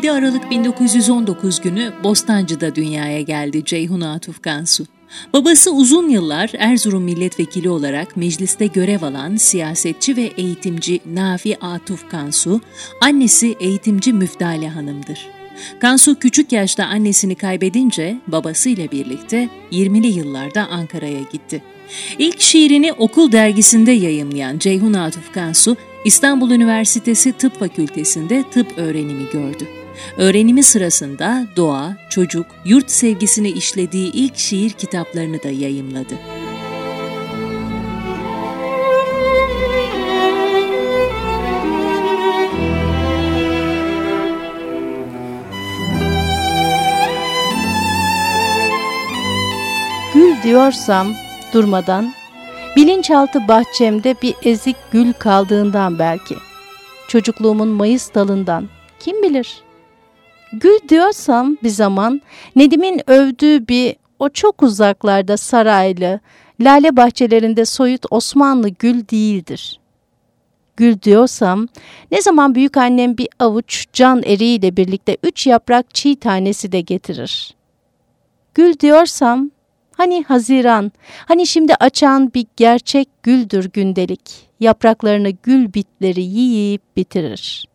7 Aralık 1919 günü Bostancı'da dünyaya geldi Ceyhun Atuf Kansu. Babası uzun yıllar Erzurum milletvekili olarak mecliste görev alan siyasetçi ve eğitimci Nafi Atuf Kansu, annesi eğitimci Müftale Hanım'dır. Kansu küçük yaşta annesini kaybedince babasıyla birlikte 20'li yıllarda Ankara'ya gitti. İlk şiirini okul dergisinde yayımlayan Ceyhun Atuf Kansu, İstanbul Üniversitesi Tıp Fakültesinde tıp öğrenimi gördü. Öğrenimi sırasında doğa, çocuk, yurt sevgisini işlediği ilk şiir kitaplarını da yayımladı. Gül diyorsam durmadan, bilinçaltı bahçemde bir ezik gül kaldığından belki. Çocukluğumun mayıs dalından, kim bilir?'' Gül diyorsam bir zaman Nedim'in övdüğü bir o çok uzaklarda saraylı, lale bahçelerinde soyut Osmanlı gül değildir. Gül diyorsam ne zaman büyük annem bir avuç can eriğiyle birlikte üç yaprak çiğ tanesi de getirir. Gül diyorsam hani Haziran, hani şimdi açan bir gerçek güldür gündelik, yapraklarını gül bitleri yiyip bitirir.''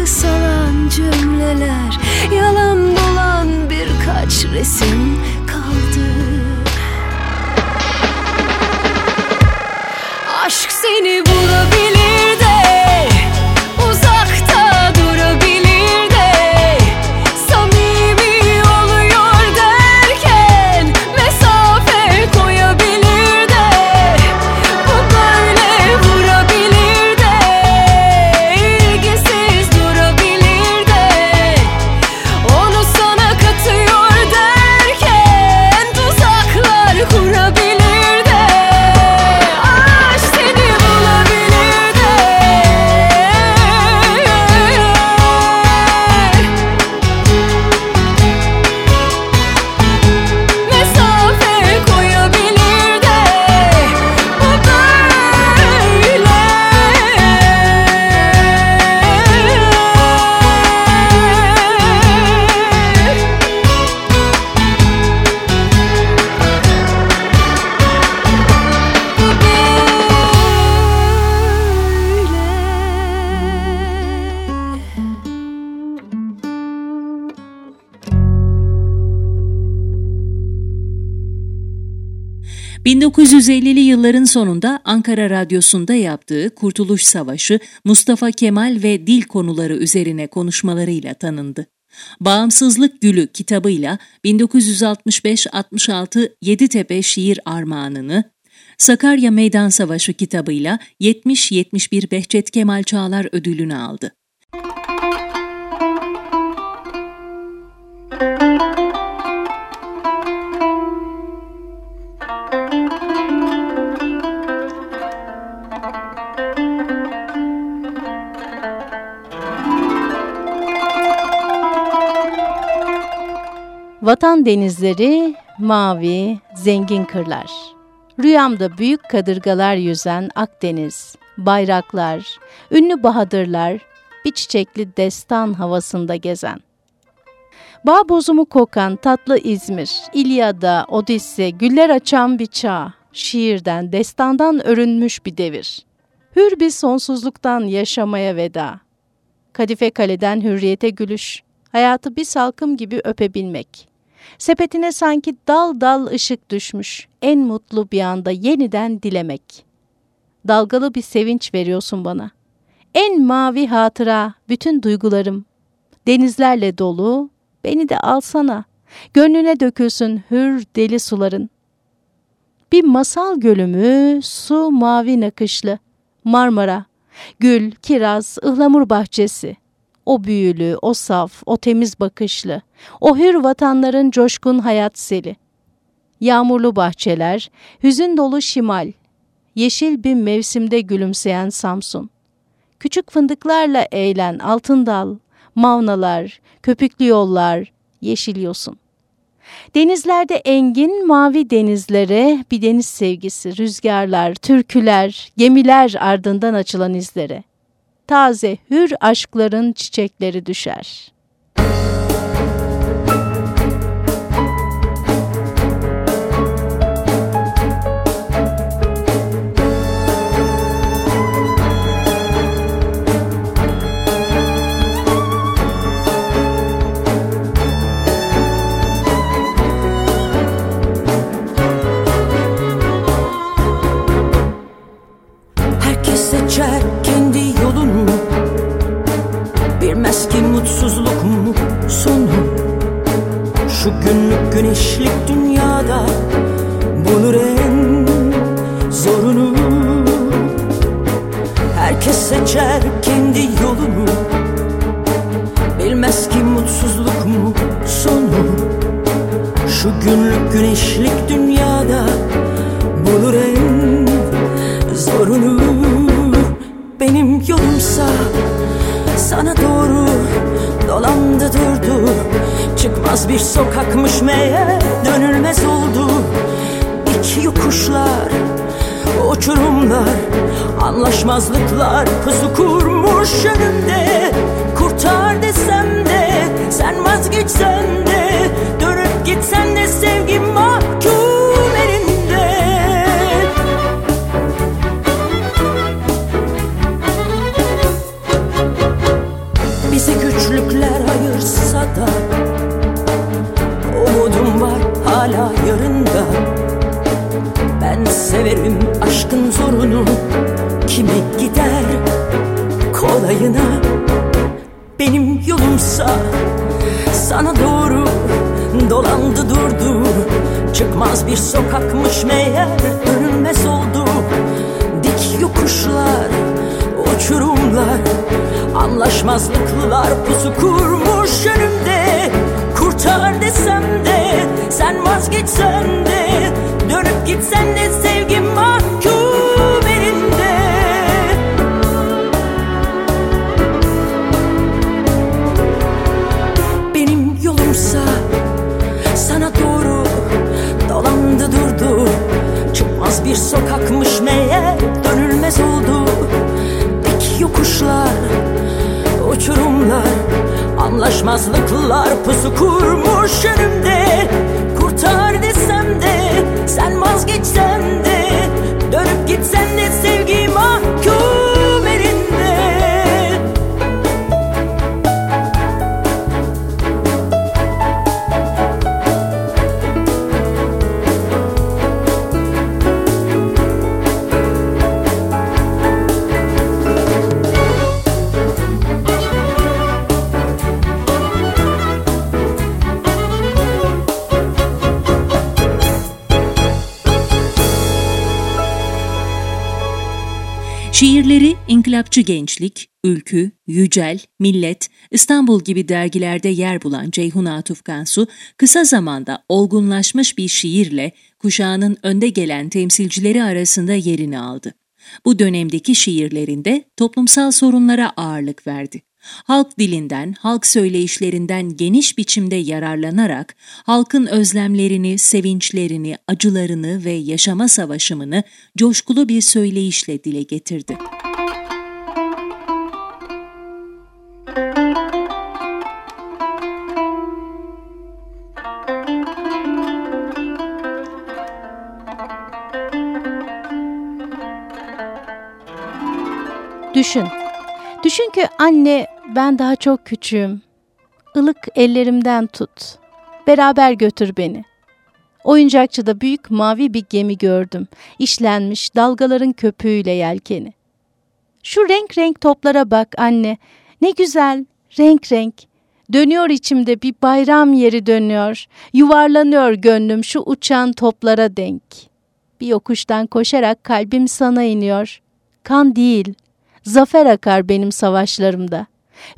Kısalan cümleler. Yalan dolan birkaç resim kaldı. Aşk seni ...1950'li yılların sonunda Ankara Radyosu'nda yaptığı Kurtuluş Savaşı, Mustafa Kemal ve dil konuları üzerine konuşmalarıyla tanındı. Bağımsızlık Gülü kitabıyla 1965-66 Yeditepe Şiir Armağanını, Sakarya Meydan Savaşı kitabıyla 70-71 Behçet Kemal Çağlar ödülünü aldı. Vatan denizleri mavi, zengin kırlar. Rüyamda büyük kadırgalar yüzen Akdeniz, bayraklar, ünlü bahadırlar, bir çiçekli destan havasında gezen. Bağ bozumu kokan tatlı İzmir, İlyada, Odisse, güller açan bir çağ, şiirden, destandan örünmüş bir devir. Hür bir sonsuzluktan yaşamaya veda. Kadife kaleden hürriyete gülüş, hayatı bir salkım gibi öpebilmek. Sepetine sanki dal dal ışık düşmüş. En mutlu bir anda yeniden dilemek. Dalgalı bir sevinç veriyorsun bana. En mavi hatıra, bütün duygularım. Denizlerle dolu, beni de alsana. Gönlüne dökülsün hür deli suların. Bir masal gölümü, su mavi nakışlı. Marmara, gül, kiraz, ıhlamur bahçesi. O büyülü, o saf, o temiz bakışlı, o hür vatanların coşkun hayat seli. Yağmurlu bahçeler, hüzün dolu şimal, yeşil bir mevsimde gülümseyen Samsun. Küçük fındıklarla eğlen altın dal, mavnalar, köpüklü yollar, yeşil yosun. Denizlerde engin mavi denizlere bir deniz sevgisi, rüzgarlar, türküler, gemiler ardından açılan izlere taze hür aşkların çiçekleri düşer.'' Güneşlik dünyada bulur en zorunu Herkes seçer kendi yolunu. Bilmez ki mutsuzluk mu sonu. Şu günlük güneşlik dünyada bulur en zorunu. Benim yolumsa sana doğru Çıkılmaz bir sokakmış meğer Dönülmez oldu. İki yokuşlar Uçurumlar Anlaşmazlıklar Pusu kurmuş önümde. Kurtar desem de Sen vazgeçsen de Dönüp gitsen de sevgim mahkum elinde. Bizi güçlükler ayırsa da aşkın zorunu. Kime gider kolayına? Benim yolumsa sana doğru dolandı durdu. Çıkmaz bir sokakmış meğer dönülmez oldu. Dik yokuşlar, uçurumlar Anlaşmazlıklar pusu kurmuş önümde. Kurtar desem de sen vazgeçsen de Dönüp gitsen de sevgim mahkum elinde. Benim yolumsa sana doğru dolandı durdu. Çıkmaz bir sokakmış meğer dönülmez oldu. Dik yokuşlar, uçurumlar Anlaşmazlıklar pusu kurmuş önümde. Kurtar desem de sen vazgeçsen de Dönüp gitsen de sevgi mahkum Şiirleri İnkılapçı Gençlik, Ülkü, Yücel, Millet, İstanbul gibi dergilerde yer bulan Ceyhun Atuf Kansu, kısa zamanda olgunlaşmış bir şiirle kuşağının önde gelen temsilcileri arasında yerini aldı. Bu dönemdeki şiirlerinde toplumsal sorunlara ağırlık verdi. Halk dilinden, halk söyleyişlerinden geniş biçimde yararlanarak halkın özlemlerini, sevinçlerini, acılarını ve yaşama savaşımını coşkulu bir söyleyişle dile getirdi. Düşün. Düşün ki anne ben daha çok küçüğüm. Ilık ellerimden tut. Beraber götür beni. Oyuncakçıda büyük mavi bir gemi gördüm. İşlenmiş dalgaların köpüğüyle yelkeni. Şu renk renk toplara bak anne. Ne güzel, renk renk. Dönüyor içimde bir bayram yeri dönüyor. Yuvarlanıyor gönlüm şu uçan toplara denk. Bir yokuştan koşarak kalbim sana iniyor. Kan değil, zafer akar benim savaşlarımda.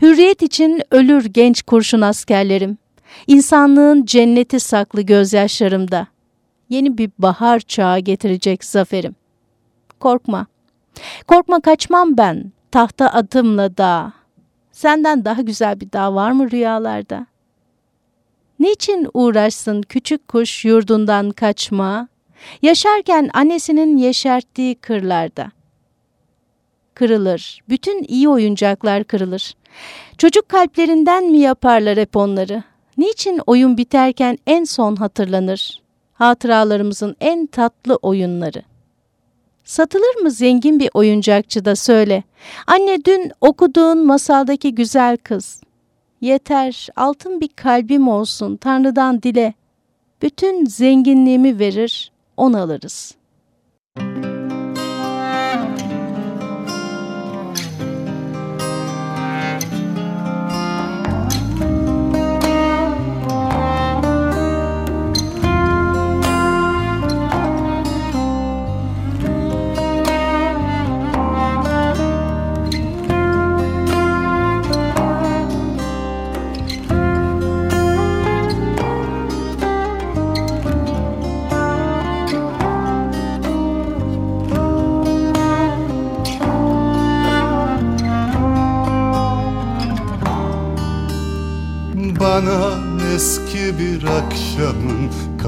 Hürriyet için ölür genç kurşun askerlerim. İnsanlığın cenneti saklı gözyaşlarımda. Yeni bir bahar çağı getirecek zaferim. Korkma. Korkma kaçmam ben. Tahta adımla dağ. Senden daha güzel bir dağ var mı rüyalarda? Niçin uğraşsın küçük kuş yurdundan kaçma? Yaşarken annesinin yeşerttiği kırlarda. Kırılır. Bütün iyi oyuncaklar kırılır. Çocuk kalplerinden mi yaparlar hep onları? Niçin oyun biterken en son hatırlanır? Hatıralarımızın en tatlı oyunları. Satılır mı zengin bir oyuncakçıda söyle. Anne dün okuduğun masaldaki güzel kız. Yeter altın bir kalbim olsun Tanrı'dan dile. Bütün zenginliğimi verir, on alırız.'' Bana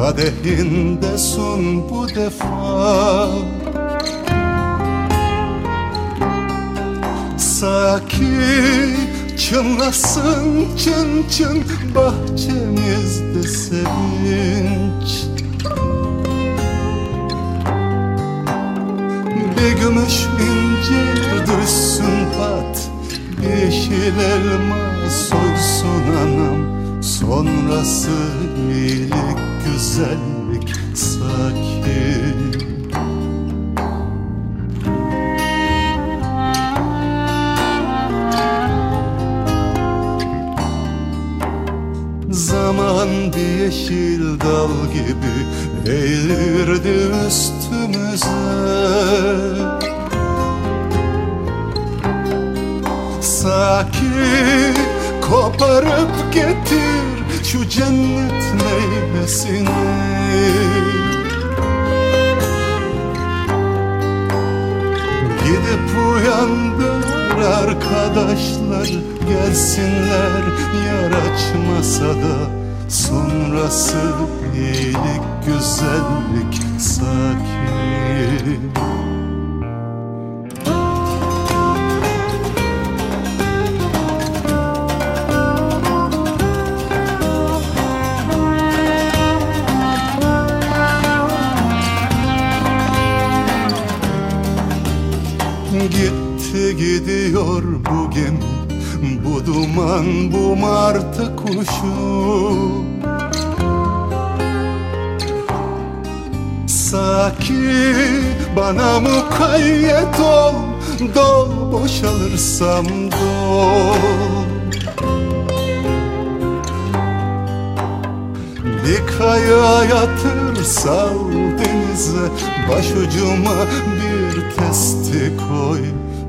kadehinde sun bu defa. Saki çınlasın çın çın bahçemizde sevinç. Bir gümüş incir düşsün pat Yeşil elma soysun anam. Sonrası iyilik güzellik sakin. Zaman bir yeşil dal gibi eğilirdi üstümüze. Sakin koparıp getir şu cennet meyvesini Gidip uyandır arkadaşlar Gelsinler yar açmasa da Sonrası iyilik güzellik sakin gidiyor bu gemi Bu duman bu martı kuşu. Sakin bana mukayyet ol Dol boşalırsam dol. Bir kaya yatır sal denize Başucuma bir testi koy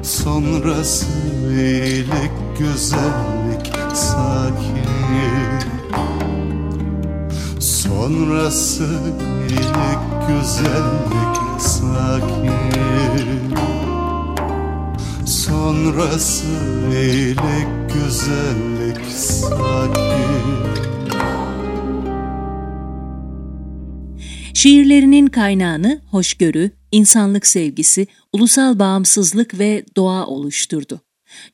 Sonrası iyilik güzellik sakin. Sonrası iyilik güzellik sakin. Sonrası iyilik güzellik sakin Şiirlerinin kaynağını hoşgörü, insanlık sevgisi, ulusal bağımsızlık ve doğa oluşturdu.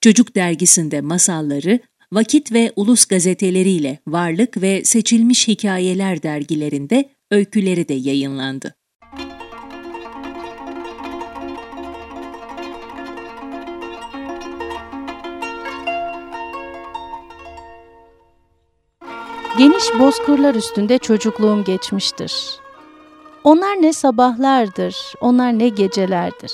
Çocuk dergisinde masalları, Vakit ve Ulus gazeteleriyle Varlık ve Seçilmiş Hikayeler dergilerinde öyküleri de yayınlandı. Geniş bozkırlar üstünde çocukluğum geçmiştir. Onlar ne sabahlardır, onlar ne gecelerdir.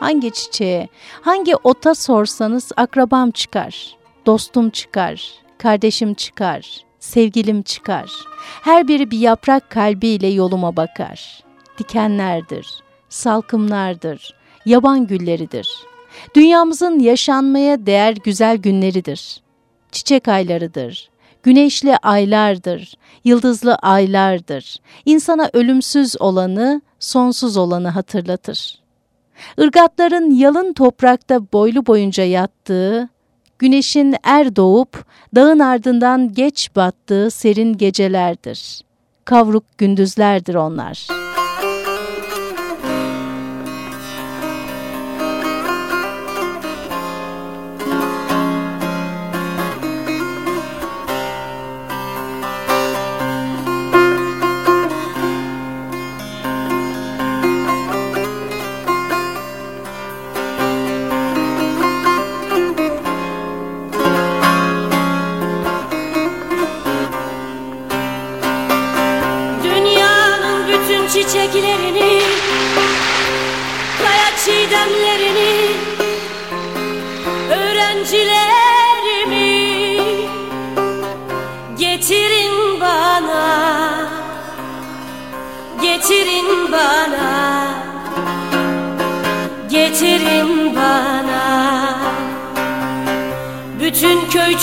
Hangi çiçeğe, hangi ota sorsanız akrabam çıkar, dostum çıkar, kardeşim çıkar, sevgilim çıkar. Her biri bir yaprak kalbiyle yoluma bakar. Dikenlerdir, salkımlardır, yaban gülleridir. Dünyamızın yaşanmaya değer güzel günleridir. Çiçek aylarıdır, güneşli aylardır, yıldızlı aylardır. İnsana ölümsüz olanı, sonsuz olanı hatırlatır. Irgatların yalın toprakta boylu boyunca yattığı, güneşin er doğup dağın ardından geç battığı serin gecelerdir. Kavruk gündüzlerdir onlar.''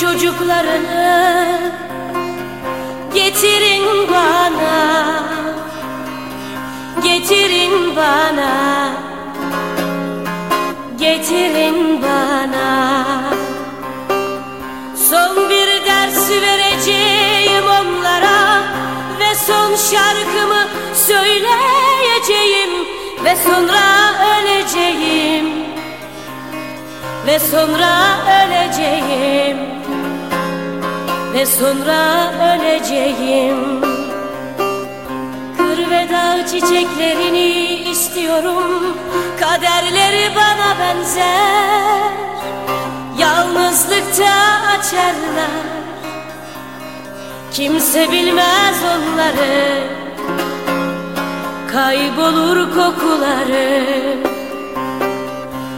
Çocuklarını Getirin bana. Getirin bana. Getirin bana. Son bir ders vereceğim onlara Ve son şarkımı söyleyeceğim ve sonra öleceğim. Ve sonra öleceğim ve sonra öleceğim. Kır ve dağ çiçeklerini istiyorum. Kaderleri bana benzer. Yalnızlıkta açarlar. Kimse bilmez onları. Kaybolur kokuları.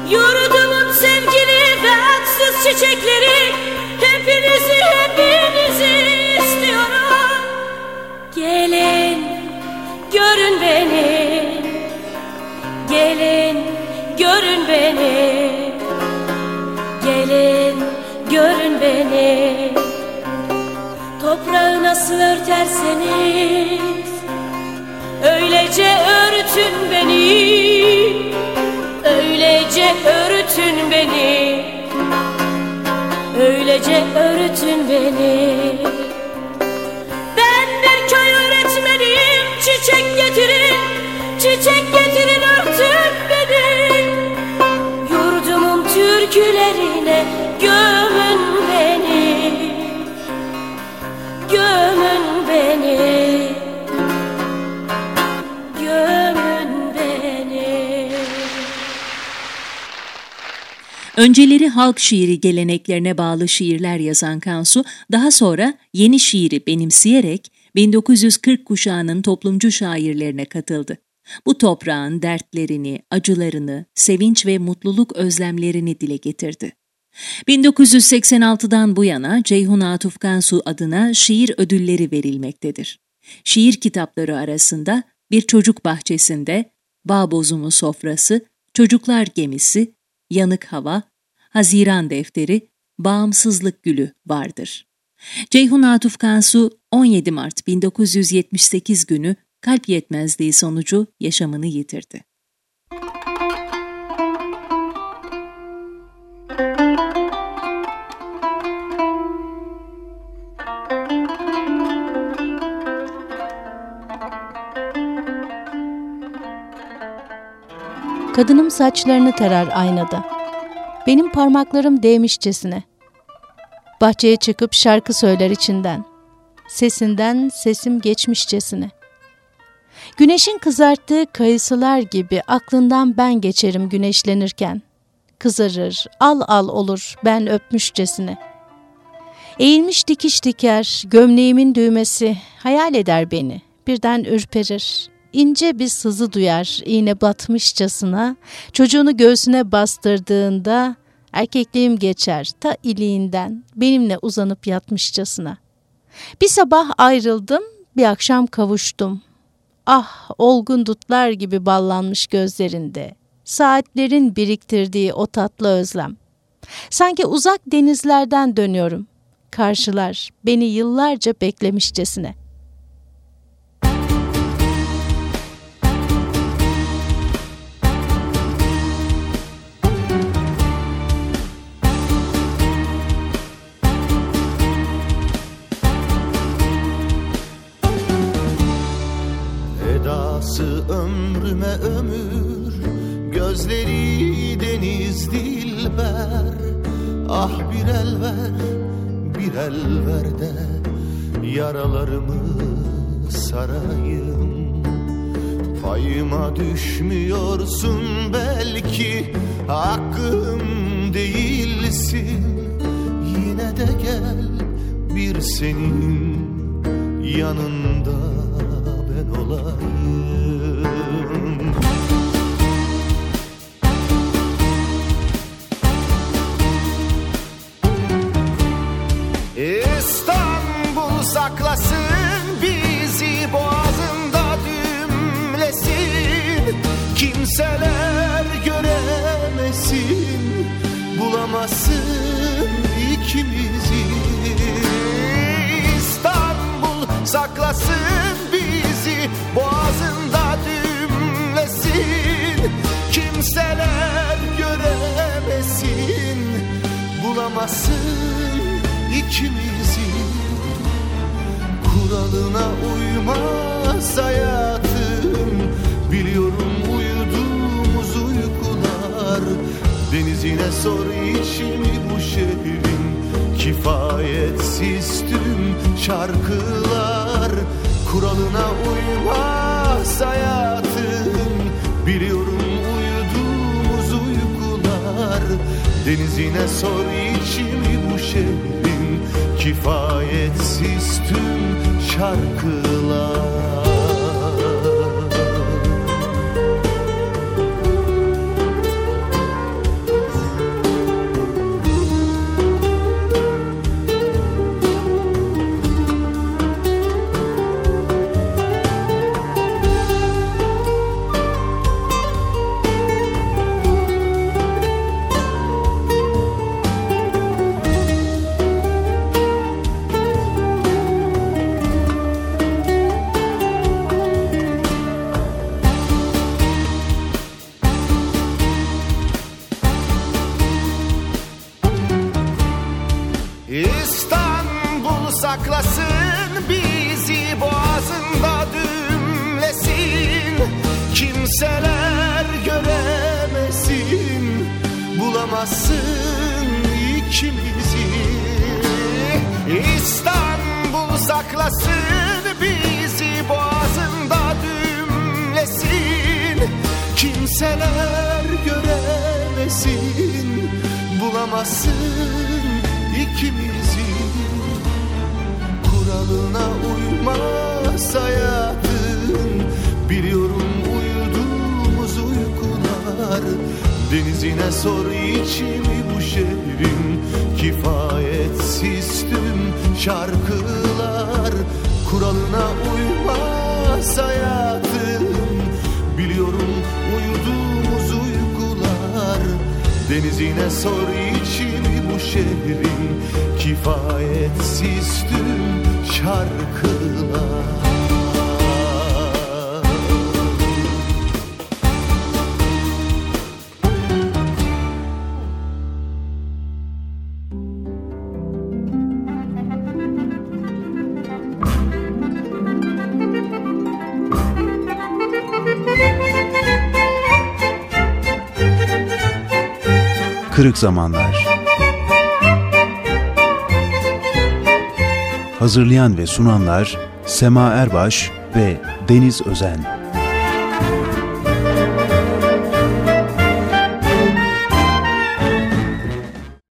Yurdumun sevgili ve aksız çiçekleri. Hepinizi hepinizi Gelin görün beni. Gelin görün beni. Gelin görün beni. Toprağı nasıl örterseniz Öylece örtün beni. Öylece örtün beni. Öylece örtün beni. Çiçek getirin Çiçek getirin örtün beni. Yurdumun türkülerine gömün beni Gömün beni Gömün beni. Önceleri halk şiiri geleneklerine bağlı şiirler yazan Kansu, daha sonra yeni şiiri benimseyerek 1940 kuşağının toplumcu şairlerine katıldı. Bu toprağın dertlerini, acılarını, sevinç ve mutluluk özlemlerini dile getirdi. 1986'dan bu yana Ceyhun Atuf Kansu adına şiir ödülleri verilmektedir. Şiir kitapları arasında Bir Çocuk Bahçesinde, Bağ Bozumu Sofrası, Çocuklar Gemisi, Yanık Hava, Haziran Defteri, Bağımsızlık Gülü vardır. Ceyhun Atuf Kansu 17 Mart 1978 günü kalp yetmezliği sonucu yaşamını yitirdi. Kadınım saçlarını terer aynada. Benim parmaklarım değmişçesine. Bahçeye çıkıp şarkı söyler içinden. Sesinden sesim geçmişçesine. Güneşin kızarttığı kayısılar gibi aklından ben geçerim güneşlenirken. Kızarır, al al olur ben öpmüşçesine. Eğilmiş dikiş diker, gömleğimin düğmesi hayal eder beni. Birden ürperir, ince bir sızı duyar iğne batmışçasına, çocuğunu göğsüne bastırdığında erkekliğim geçer ta iliğinden benimle uzanıp yatmışçasına. Bir sabah ayrıldım, bir akşam kavuştum. Ah olgun dutlar gibi ballanmış gözlerinde, saatlerin biriktirdiği o tatlı özlem. Sanki uzak denizlerden dönüyorum. Karşılar beni yıllarca beklemişçesine.'' Gözleri deniz dilber. Ah bir el ver, bir el ver de Yaralarımı sarayım. Payıma düşmüyorsun belki Hakkım değilsin. Yine de gel bir senin yanında saklasın bizi boğazında dümlesin. Kimseler göremesin bulamasın ikimizi. Kuralına uymaz hayatım Biliyorum uyuduğumuz uykular. Denizine sor içimi bu şehrin Kifayetsiz tüm şarkılar Kuralına uymaz hayatım Biliyorum uyuduğumuz uykular Denizine sor içimi bu şehrin. Kifayetsiz tüm şarkılar saklasın bizi boğazında dümlesin Kimseler göremesin bulamazsın ikimizi. İstanbul saklasın bizi boğazında dümlesin Kimseler göremesin bulamazsın ikimizi Kuralına uymaz hayatın. Biliyorum uyuduğumuz uykular Denizine sor içimi bu şehrin. Kifayetsiz tüm şarkılar Kuralına uymaz hayatın. Biliyorum uyuduğumuz uykular Denizine sor bu Kifayetsiz tüm şarkılar Kırık Zamanlar Hazırlayan ve sunanlar Sema Erbaş ve Deniz Özen